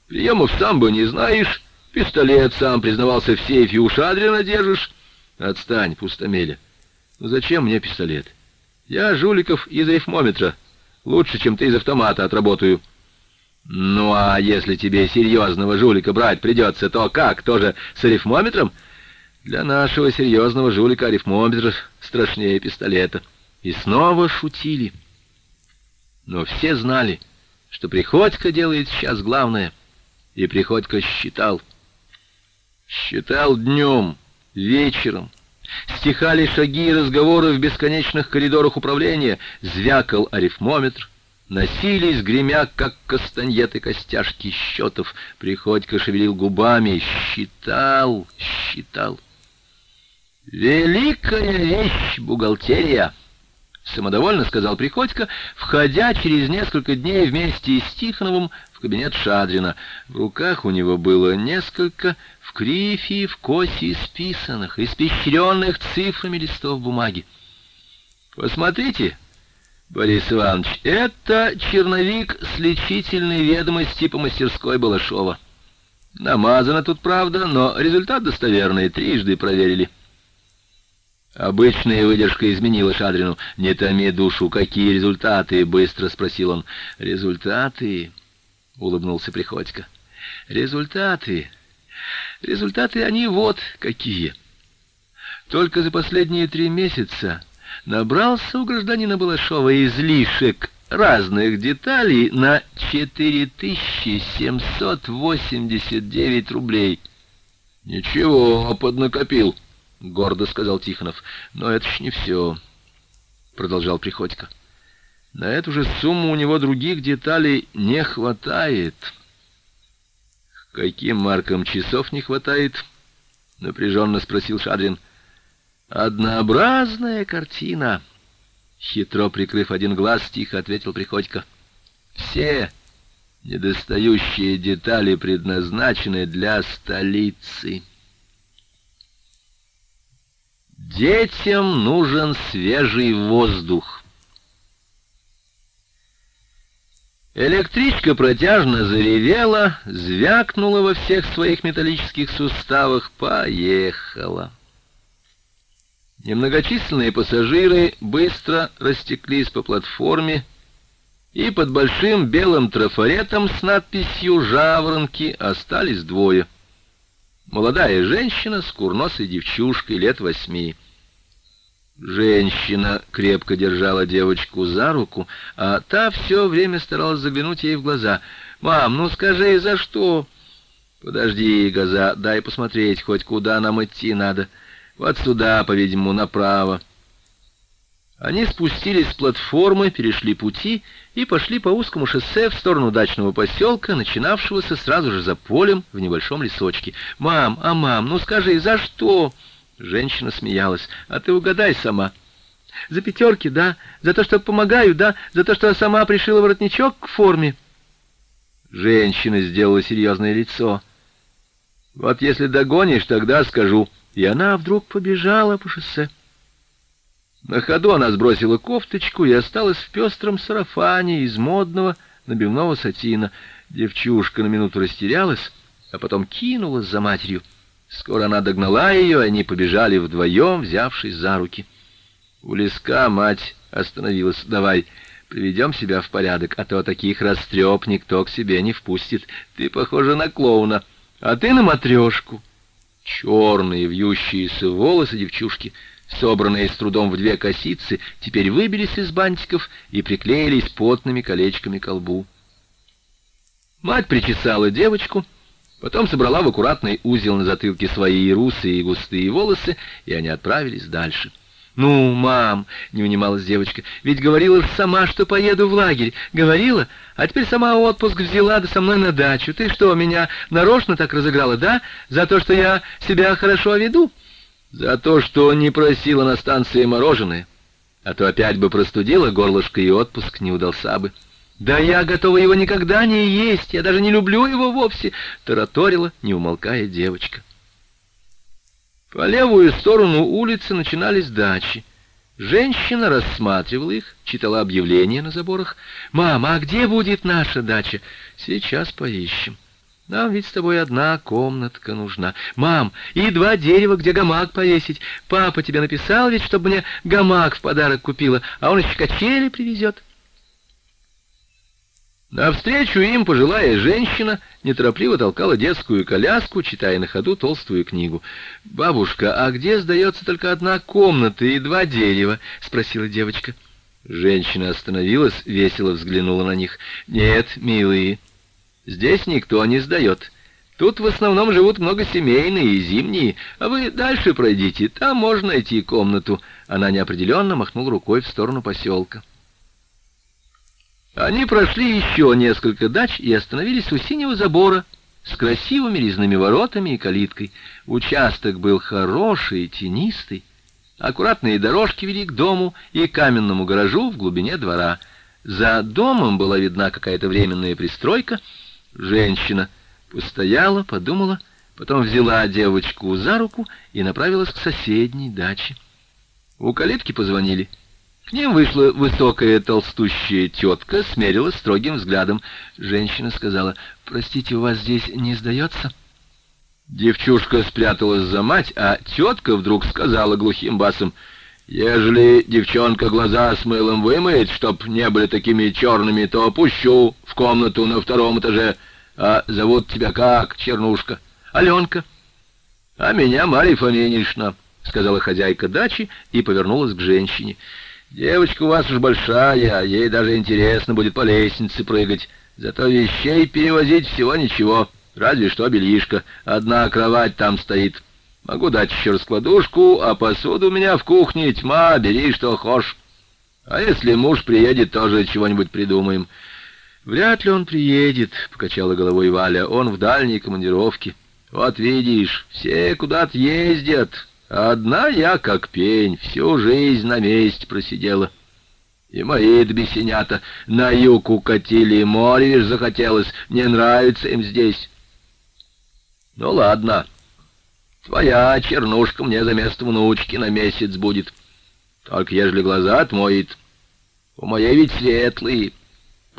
Приемов сам бы не знаешь, пистолет сам признавался в сейфе у Шадрина держишь. Отстань, пустомеля. Ну зачем мне пистолет? Я жуликов из рифмометра. Лучше, чем ты из автомата отработаю. Ну а если тебе серьезного жулика брать придется, то как, тоже с арифмометром? Для нашего серьезного жулика арифмометр страшнее пистолета. И снова шутили. Но все знали, что Приходько делает сейчас главное. И Приходько считал. Считал днем, вечером. Стихали шаги и разговоры в бесконечных коридорах управления. Звякал арифмометр. Носились, гремя, как кастаньеты костяшки счетов. Приходько шевелил губами. Считал, считал. «Великая вещь бухгалтерия!» Самодовольно сказал Приходько, входя через несколько дней вместе с Тихоновым в кабинет Шадрина. В руках у него было несколько в крифе и в косе исписанных, испещренных цифрами листов бумаги. «Посмотрите, Борис Иванович, это черновик с лечительной ведомости по мастерской Балашова. Намазано тут, правда, но результат достоверный, трижды проверили». Обычная выдержка изменила Шадрину. «Не томи душу, какие результаты?» — быстро спросил он. «Результаты?» — улыбнулся Приходько. «Результаты? Результаты они вот какие. Только за последние три месяца набрался у гражданина Балашова излишек разных деталей на 4789 рублей. Ничего, поднакопил». — гордо сказал Тихонов. «Но это ж не все», — продолжал Приходько. «На эту же сумму у него других деталей не хватает». «Каким маркам часов не хватает?» — напряженно спросил Шадрин. «Однообразная картина», — хитро прикрыв один глаз, тихо ответил Приходько. «Все недостающие детали предназначены для столицы». Детям нужен свежий воздух. Электричка протяжно заревела, звякнула во всех своих металлических суставах, поехала. Немногочисленные пассажиры быстро растеклись по платформе, и под большим белым трафаретом с надписью «Жаворонки» остались двое — Молодая женщина с курносой девчушкой лет восьми. Женщина крепко держала девочку за руку, а та все время старалась заглянуть ей в глаза. «Мам, ну скажи, за что?» «Подожди, Газа, дай посмотреть, хоть куда нам идти надо. Вот сюда, по-видимому, направо». Они спустились с платформы, перешли пути и пошли по узкому шоссе в сторону дачного поселка, начинавшегося сразу же за полем в небольшом лесочке. «Мам, а мам, ну скажи, за что?» Женщина смеялась. «А ты угадай сама». «За пятерки, да? За то, что помогаю, да? За то, что сама пришила воротничок к форме?» Женщина сделала серьезное лицо. «Вот если догонишь, тогда скажу». И она вдруг побежала по шоссе. На ходу она сбросила кофточку и осталась в пестром сарафане из модного набивного сатина. Девчушка на минуту растерялась, а потом кинулась за матерью. Скоро она догнала ее, и они побежали вдвоем, взявшись за руки. У леска мать остановилась. «Давай, приведем себя в порядок, а то таких растреп никто к себе не впустит. Ты похожа на клоуна, а ты на матрешку». Черные вьющиеся волосы девчушки — собранные с трудом в две косицы, теперь выбились из бантиков и приклеились потными колечками к колбу. Мать причесала девочку, потом собрала в аккуратный узел на затылке свои русые и густые волосы, и они отправились дальше. «Ну, мам», — не унималась девочка, — «ведь говорила сама, что поеду в лагерь. Говорила, а теперь сама отпуск взяла да со мной на дачу. Ты что, меня нарочно так разыграла, да? За то, что я себя хорошо веду?» За то, что не просила на станции мороженое, а то опять бы простудила горлышко и отпуск не удался бы. «Да я готова его никогда не есть, я даже не люблю его вовсе», — тараторила, не умолкая девочка. По левую сторону улицы начинались дачи. Женщина рассматривала их, читала объявления на заборах. «Мама, а где будет наша дача?» «Сейчас поищем». Нам ведь с тобой одна комнатка нужна. Мам, и два дерева, где гамак повесить. Папа тебе написал ведь, чтобы мне гамак в подарок купила, а он еще качели привезет. Навстречу им пожилая женщина неторопливо толкала детскую коляску, читая на ходу толстую книгу. «Бабушка, а где сдается только одна комната и два дерева?» — спросила девочка. Женщина остановилась, весело взглянула на них. «Нет, милые, Здесь никто не сдает. Тут в основном живут многосемейные и зимние, а вы дальше пройдите, там можно найти комнату». Она неопределенно махнула рукой в сторону поселка. Они прошли еще несколько дач и остановились у синего забора с красивыми резными воротами и калиткой. Участок был хороший и тенистый. Аккуратные дорожки вели к дому и каменному гаражу в глубине двора. За домом была видна какая-то временная пристройка — Женщина постояла, подумала, потом взяла девочку за руку и направилась к соседней даче. У калитки позвонили. К ним вышла высокая толстущая тетка, смерила строгим взглядом. Женщина сказала, «Простите, у вас здесь не сдается?» Девчушка спряталась за мать, а тетка вдруг сказала глухим басом, «Ежели девчонка глаза с мылом вымоет, чтоб не были такими черными, то опущу в комнату на втором этаже. А зовут тебя как, Чернушка? Аленка. А меня Марья Фоминишна, сказала хозяйка дачи и повернулась к женщине. Девочка у вас уж большая, ей даже интересно будет по лестнице прыгать. Зато вещей перевозить всего ничего, разве что бельишко. Одна кровать там стоит». Могу дать еще раскладушку, а посуду у меня в кухне тьма, бери что хочешь. А если муж приедет, тоже чего-нибудь придумаем. Вряд ли он приедет, — покачала головой Валя, — он в дальней командировке. Вот видишь, все куда-то ездят, а одна я, как пень, всю жизнь на месте просидела. И мои бесенята на юг укатили, море лишь захотелось, не нравится им здесь. Ну ладно, — Твоя чернушка мне за место внучки на месяц будет. Только ежели глаза отмоет. У моей ведь светлые.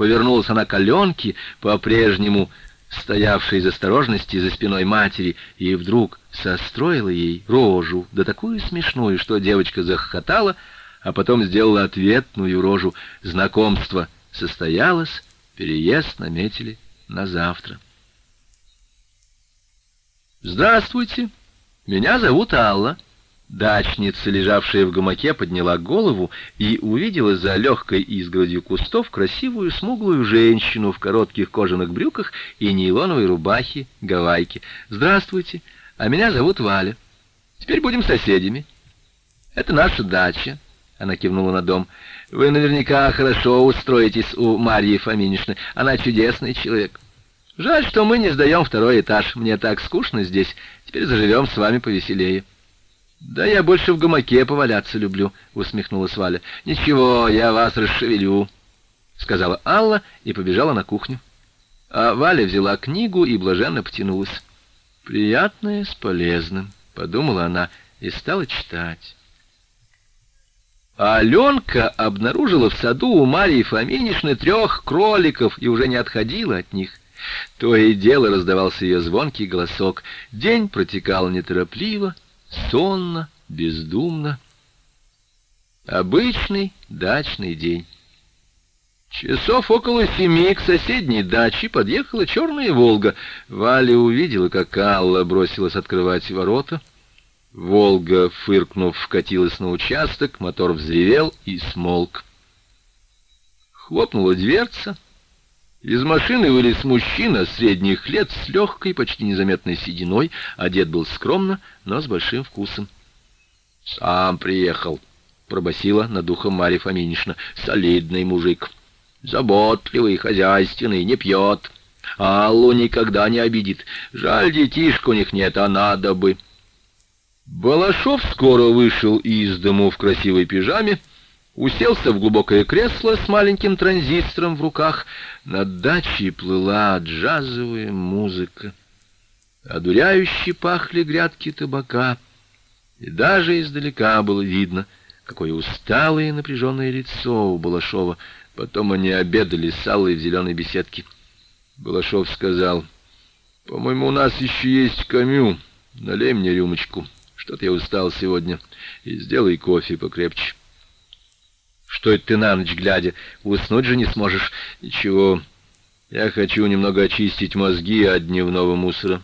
Повернулась она к Аленке, по-прежнему стоявшей из осторожности за спиной матери, и вдруг состроила ей рожу, да такую смешную, что девочка захохотала, а потом сделала ответную рожу. Знакомство состоялось, переезд наметили на завтра. «Здравствуйте!» «Меня зовут Алла». Дачница, лежавшая в гамаке, подняла голову и увидела за легкой изгородью кустов красивую смуглую женщину в коротких кожаных брюках и нейлоновой рубахе гавайки. «Здравствуйте, а меня зовут Валя. Теперь будем соседями. Это наша дача». Она кивнула на дом. «Вы наверняка хорошо устроитесь у Марьи Фоминишны. Она чудесный человек». Жаль, что мы не сдаем второй этаж. Мне так скучно здесь. Теперь заживем с вами повеселее. Да я больше в гамаке поваляться люблю, усмехнулась Валя. Ничего, я вас расшевелю, сказала Алла и побежала на кухню. А Валя взяла книгу и блаженно потянулась. Приятное с полезным, подумала она и стала читать. А Аленка обнаружила в саду у Марии Фоминишны трех кроликов и уже не отходила от них. То и дело раздавался ее звонкий голосок. День протекал неторопливо, сонно, бездумно. Обычный дачный день. Часов около семи к соседней даче подъехала черная «Волга». Валя увидела, как Алла бросилась открывать ворота. «Волга», фыркнув, вкатилась на участок, мотор взревел и смолк. Хлопнула дверца. Из машины вылез мужчина средних лет с легкой, почти незаметной сединой, одет был скромно, но с большим вкусом. «Сам приехал», — пробасила над духом Марья Фоминишна. «Солидный мужик, заботливый, хозяйственный, не пьет. Аллу никогда не обидит. Жаль, детишек у них нет, а надо бы». Балашов скоро вышел из дому в красивой пижаме, уселся в глубокое кресло с маленьким транзистором в руках. Над дачей плыла джазовая музыка. Одуряюще пахли грядки табака, и даже издалека было видно, какое усталое и напряженное лицо у Балашова. Потом они обедали с Аллой в зеленой беседке. Балашов сказал, По-моему, у нас еще есть камю. Налей мне рюмочку. Что-то я устал сегодня. И сделай кофе покрепче. Что это ты на ночь глядя? Уснуть же не сможешь. Ничего. Я хочу немного очистить мозги от дневного мусора.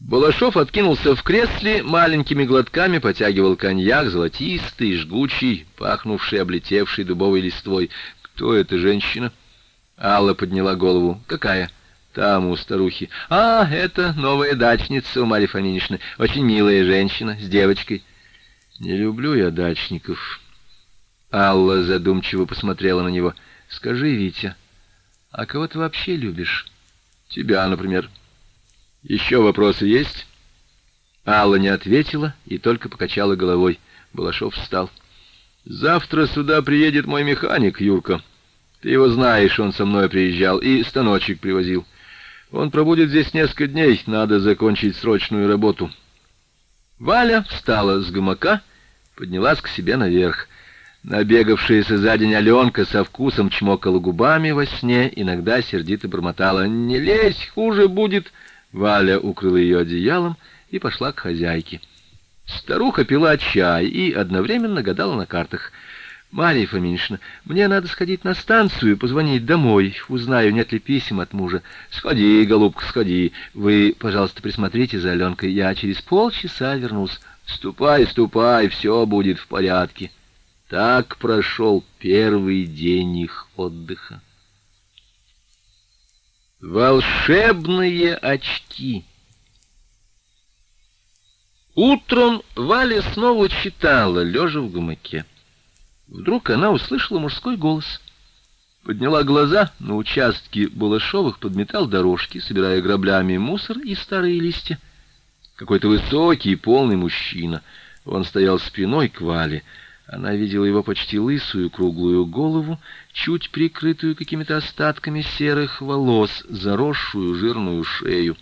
Балашов откинулся в кресле, маленькими глотками потягивал коньяк, золотистый, жгучий, пахнувший, облетевший дубовой листвой. «Кто эта женщина?» Алла подняла голову. «Какая?» «Там, у старухи». «А, это новая дачница у Марьи Фоминишны. Очень милая женщина, с девочкой». «Не люблю я дачников». Алла задумчиво посмотрела на него. «Скажи, Витя, а кого ты вообще любишь?» «Тебя, например». «Еще вопросы есть?» Алла не ответила и только покачала головой. Балашов встал. «Завтра сюда приедет мой механик, Юрка. Ты его знаешь, он со мной приезжал и станочек привозил. Он пробудет здесь несколько дней, надо закончить срочную работу». Валя встала с гамака, поднялась к себе наверх. Набегавшаяся за день Аленка со вкусом чмокала губами во сне, иногда сердито бормотала «Не лезь, хуже будет!» Валя укрыла ее одеялом и пошла к хозяйке. Старуха пила чай и одновременно гадала на картах. «Марья Фоминична, мне надо сходить на станцию, позвонить домой, узнаю, нет ли писем от мужа. Сходи, голубка, сходи. Вы, пожалуйста, присмотрите за Аленкой, я через полчаса вернусь. Ступай, ступай, все будет в порядке». Так прошел первый день их отдыха. Волшебные очки. Утром Валя снова читала, лежа в гамаке. Вдруг она услышала мужской голос. Подняла глаза, на участке Балашовых подметал дорожки, собирая граблями мусор и старые листья. Какой-то высокий полный мужчина. Он стоял спиной к Вале, она видела его почти лысую круглую голову, чуть прикрытую какими-то остатками серых волос, заросшую жирную шею.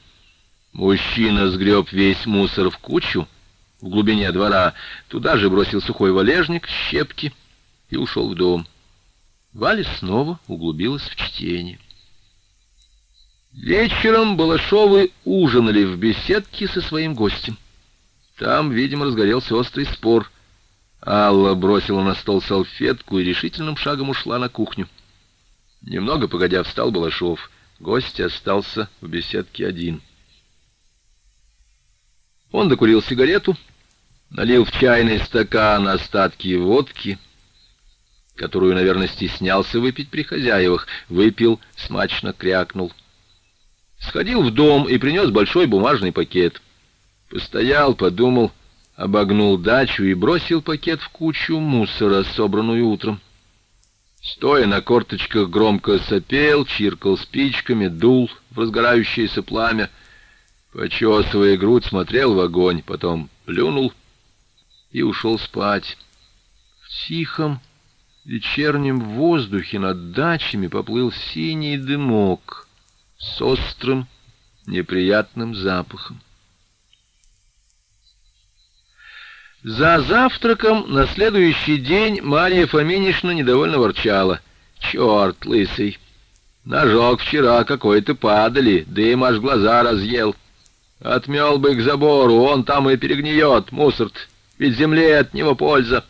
Мужчина сгреб весь мусор в кучу в глубине двора, туда же бросил сухой валежник, щепки и ушел в дом. Валя снова углубилась в чтение. Вечером Балашовы ужинали в беседке со своим гостем. Там, видимо, разгорелся острый спор — Алла бросила на стол салфетку и решительным шагом ушла на кухню. Немного погодя встал Балашов. Гость остался в беседке один. Он докурил сигарету, налил в чайный стакан остатки водки, которую, наверное, стеснялся выпить при хозяевах, выпил, смачно крякнул. Сходил в дом и принес большой бумажный пакет. Постоял, подумал — обогнул дачу и бросил пакет в кучу мусора, собранную утром. Стоя на корточках, громко сопел, чиркал спичками, дул в разгорающееся пламя. Почесывая грудь, смотрел в огонь, потом плюнул и ушел спать. В тихом вечернем воздухе над дачами поплыл синий дымок с острым неприятным запахом. За завтраком на следующий день Марья Фоминишна недовольно ворчала. «Черт лысый! Ножок вчера какой-то падали, дым аж глаза разъел. Отмел бы к забору, он там и перегниет, мусор ведь земле от него польза.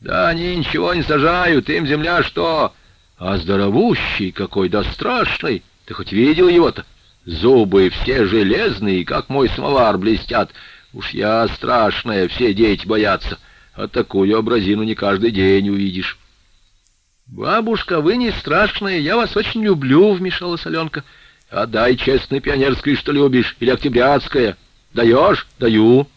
Да они ничего не сажают, им земля что? А здоровущий какой, да страшный! Ты хоть видел его-то? Зубы все железные, как мой самовар блестят». Уж я страшная, все дети боятся, а такую образину не каждый день увидишь. «Бабушка, вы не страшная, я вас очень люблю», — вмешалась Аленка. «Отдай честной пионерской, что любишь, или октябрятская. Даешь? Даю».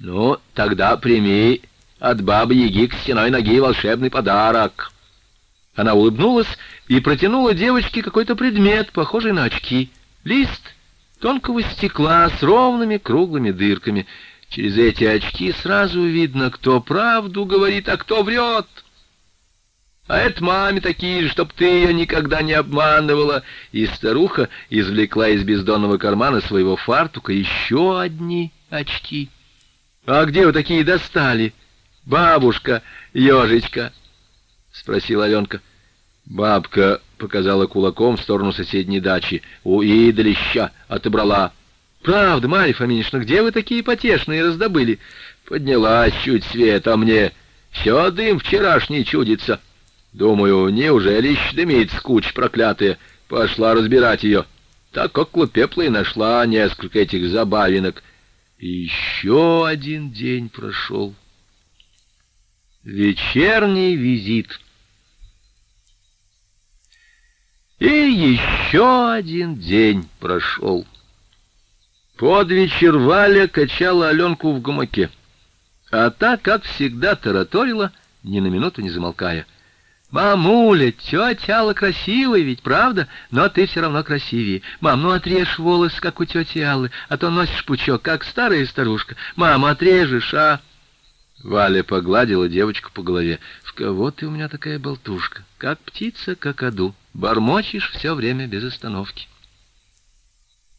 «Ну, тогда прими от бабы-яги к стеной ноги волшебный подарок». Она улыбнулась и протянула девочке какой-то предмет, похожий на очки. Лист тонкого стекла с ровными круглыми дырками. Через эти очки сразу видно, кто правду говорит, а кто врет. А это маме такие чтоб ты ее никогда не обманывала. И старуха извлекла из бездонного кармана своего фартука еще одни очки. — А где вы такие достали, бабушка, ежечка? — спросила Аленка. Бабка показала кулаком в сторону соседней дачи. У идолища отобрала. Правда, Марья Фоминична, где вы такие потешные раздобыли? Поднялась чуть свет, а мне все дым вчерашний чудится. Думаю, неужели дымит скуч проклятая? Пошла разбирать ее. Так как пепла и нашла несколько этих забавинок. Еще один день прошел. Вечерний визит. И еще один день прошел. Под вечер Валя качала Аленку в гамаке, а та, как всегда, тараторила, ни на минуту не замолкая. «Мамуля, тетя Алла красивая ведь, правда? Но ты все равно красивее. Мам, ну отрежь волосы, как у тети Аллы, а то носишь пучок, как старая старушка. Мама, отрежешь, а...» Валя погладила девочку по голове. «В кого ты у меня такая болтушка? Как птица, как аду. Бормочешь все время без остановки».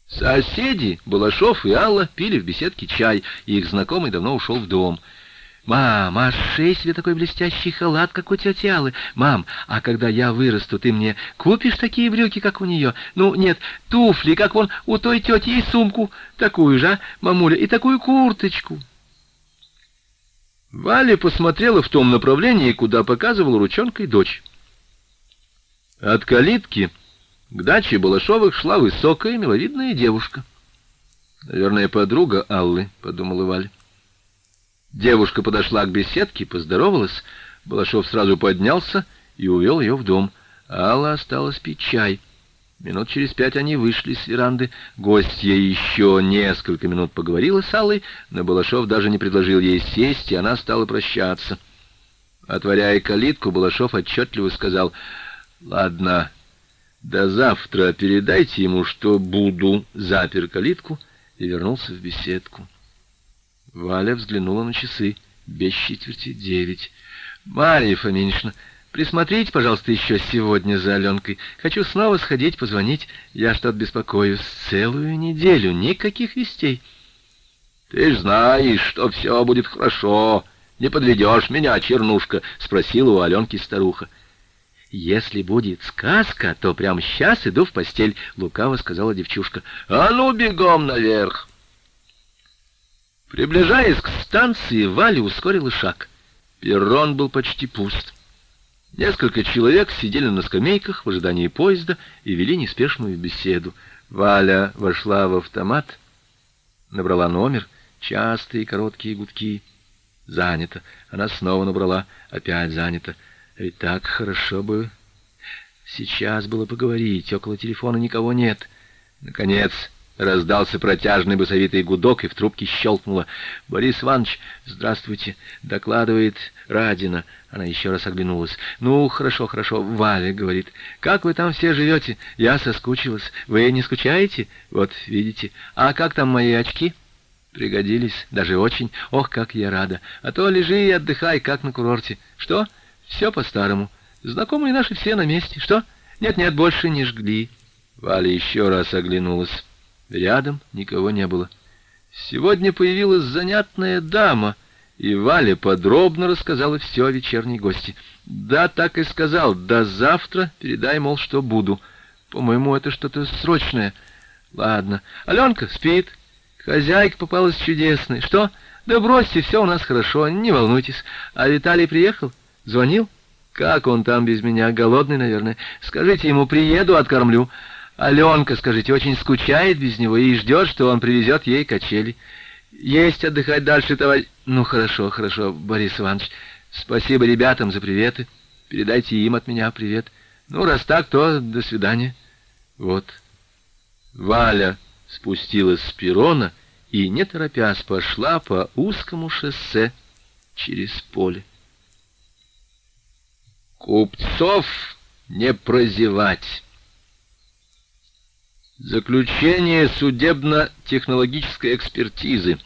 Соседи, Балашов и Алла, пили в беседке чай, и их знакомый давно ушел в дом. «Мам, а шей себе такой блестящий халат, как у тети Аллы. Мам, а когда я вырасту, ты мне купишь такие брюки, как у нее? Ну, нет, туфли, как вон у той тети, и сумку такую же, а, мамуля, и такую курточку». Валя посмотрела в том направлении, куда показывала ручонкой дочь. От калитки к даче Балашовых шла высокая миловидная девушка. «Наверное, подруга Аллы», — подумала Валя. Девушка подошла к беседке, поздоровалась. Балашов сразу поднялся и увел ее в дом. Алла осталась пить чай. Минут через пять они вышли с веранды. Гостья еще несколько минут поговорила с Аллой, но Балашов даже не предложил ей сесть, и она стала прощаться. Отворяя калитку, Балашов отчетливо сказал, «Ладно, до завтра передайте ему, что буду». Запер калитку и вернулся в беседку. Валя взглянула на часы. Без четверти девять. «Марья Фоминична, присмотрите, пожалуйста, еще сегодня за Аленкой. Хочу снова сходить, позвонить. Я что-то беспокоюсь. Целую неделю. Никаких вестей». «Ты ж знаешь, что все будет хорошо. Не подведешь меня, чернушка?» — спросила у Аленки старуха. «Если будет сказка, то прямо сейчас иду в постель», — лукаво сказала девчушка. «А ну, бегом наверх!» Приближаясь к станции, Валя ускорила шаг. Перрон был почти пуст. Несколько человек сидели на скамейках в ожидании поезда и вели неспешную беседу. Валя вошла в автомат, набрала номер, частые короткие гудки. Занято. Она снова набрала, опять занято. Ведь так хорошо бы... Сейчас было поговорить, около телефона никого нет. Наконец... Раздался протяжный басовитый гудок, и в трубке щелкнуло. «Борис Иванович, здравствуйте!» — докладывает Радина. Она еще раз оглянулась. «Ну, хорошо, хорошо, Валя, — говорит. Как вы там все живете? Я соскучилась. Вы не скучаете? Вот, видите. А как там мои очки?» «Пригодились, даже очень. Ох, как я рада! А то лежи и отдыхай, как на курорте. Что? Все по-старому. Знакомые наши все на месте. Что? Нет-нет, больше не жгли». Валя еще раз оглянулась. Рядом никого не было. Сегодня появилась занятная дама, и Валя подробно рассказала все о вечерней гости. Да, так и сказал, до завтра передай, мол, что буду. По-моему, это что-то срочное. Ладно. Аленка спит. Хозяйка попалась чудесной. Что? Да бросьте, все у нас хорошо, не волнуйтесь. А Виталий приехал? Звонил? Как он там без меня? Голодный, наверное. Скажите ему, приеду, откормлю. Аленка, скажите, очень скучает без него и ждет, что он привезет ей качели. Есть отдыхать дальше, товарищ... Ну, хорошо, хорошо, Борис Иванович. Спасибо ребятам за приветы. Передайте им от меня привет. Ну, раз так, то до свидания. Вот. Валя спустилась с перрона и, не торопясь, пошла по узкому шоссе через поле. Купцов не прозевать. Заключение судебно-технологической экспертизы.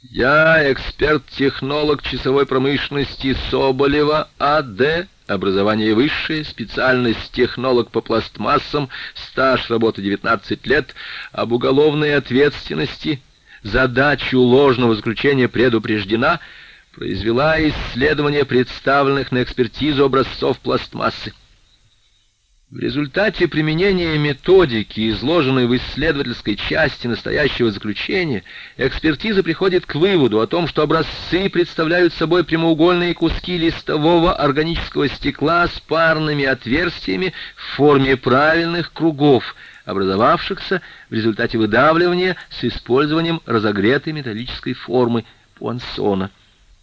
Я эксперт-технолог часовой промышленности Соболева А.Д. Образование высшее, специальность технолог по пластмассам, стаж работы 19 лет, об уголовной ответственности, задачу ложного заключения предупреждена, произвела исследование представленных на экспертизу образцов пластмассы. В результате применения методики, изложенной в исследовательской части настоящего заключения, экспертиза приходит к выводу о том, что образцы представляют собой прямоугольные куски листового органического стекла с парными отверстиями в форме правильных кругов, образовавшихся в результате выдавливания с использованием разогретой металлической формы пуансона.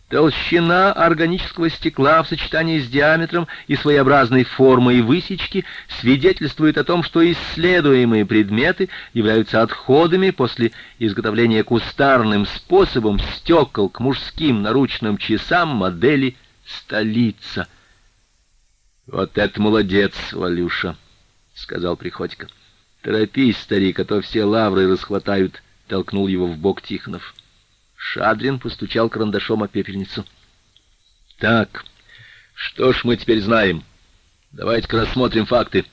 Толщина органического стекла в сочетании с диаметром и своеобразной формой высечки свидетельствует о том, что исследуемые предметы являются отходами после изготовления кустарным способом стекол к мужским наручным часам модели «Столица». «Вот это молодец, Валюша!» — сказал Приходько. «Торопись, старик, а то все лавры расхватают», — толкнул его в бок Тихонов. Шадрин постучал карандашом о пепельницу. Так, что ж мы теперь знаем? Давайте-ка рассмотрим факты.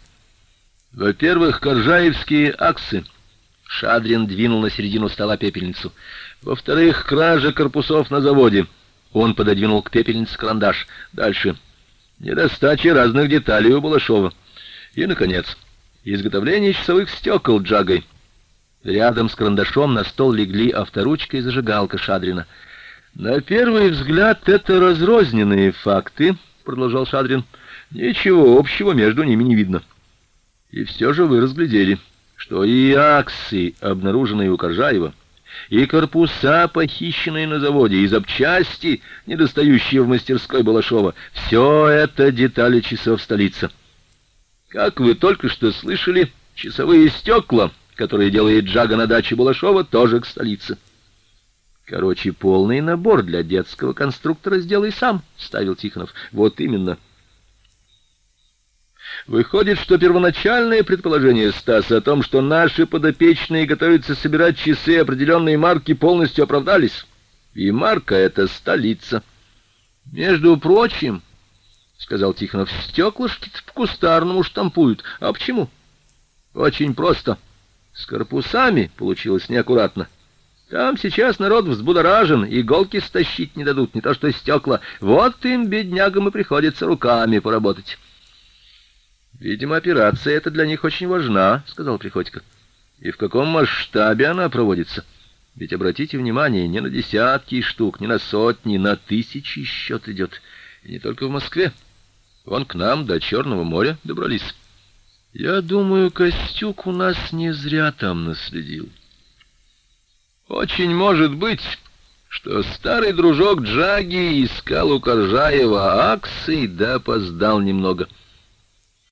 Во-первых, коржаевские аксы. Шадрин двинул на середину стола пепельницу. Во-вторых, кража корпусов на заводе. Он пододвинул к пепельнице карандаш. Дальше. Недостача разных деталей у Балашова. И, наконец, изготовление часовых стекол Джагой. Рядом с карандашом на стол легли авторучка и зажигалка Шадрина. «На первый взгляд это разрозненные факты», — продолжал Шадрин. «Ничего общего между ними не видно. И все же вы разглядели, что и акции, обнаруженные у Коржаева, и корпуса, похищенные на заводе, и запчасти, недостающие в мастерской Балашова, все это детали часов столицы. Как вы только что слышали, часовые стекла — которые делает Джага на даче Балашова, тоже к столице. Короче, полный набор для детского конструктора сделай сам, ставил Тихонов. Вот именно. Выходит, что первоначальное предположение Стаса о том, что наши подопечные готовятся собирать часы определенной марки, полностью оправдались. И марка — это столица. Между прочим, — сказал Тихонов, — стеклышки по кустарному штампуют. А почему? Очень просто. — с корпусами получилось неаккуратно. Там сейчас народ взбудоражен, иголки стащить не дадут, не то что стекла. Вот им, беднягам, и приходится руками поработать. «Видимо, операция эта для них очень важна», — сказал Приходько. «И в каком масштабе она проводится? Ведь обратите внимание, не на десятки штук, не на сотни, на тысячи счет идет. И не только в Москве. Вон к нам до Черного моря добрались». Я думаю, Костюк у нас не зря там наследил. Очень может быть, что старый дружок Джаги искал у Коржаева акции, да опоздал немного —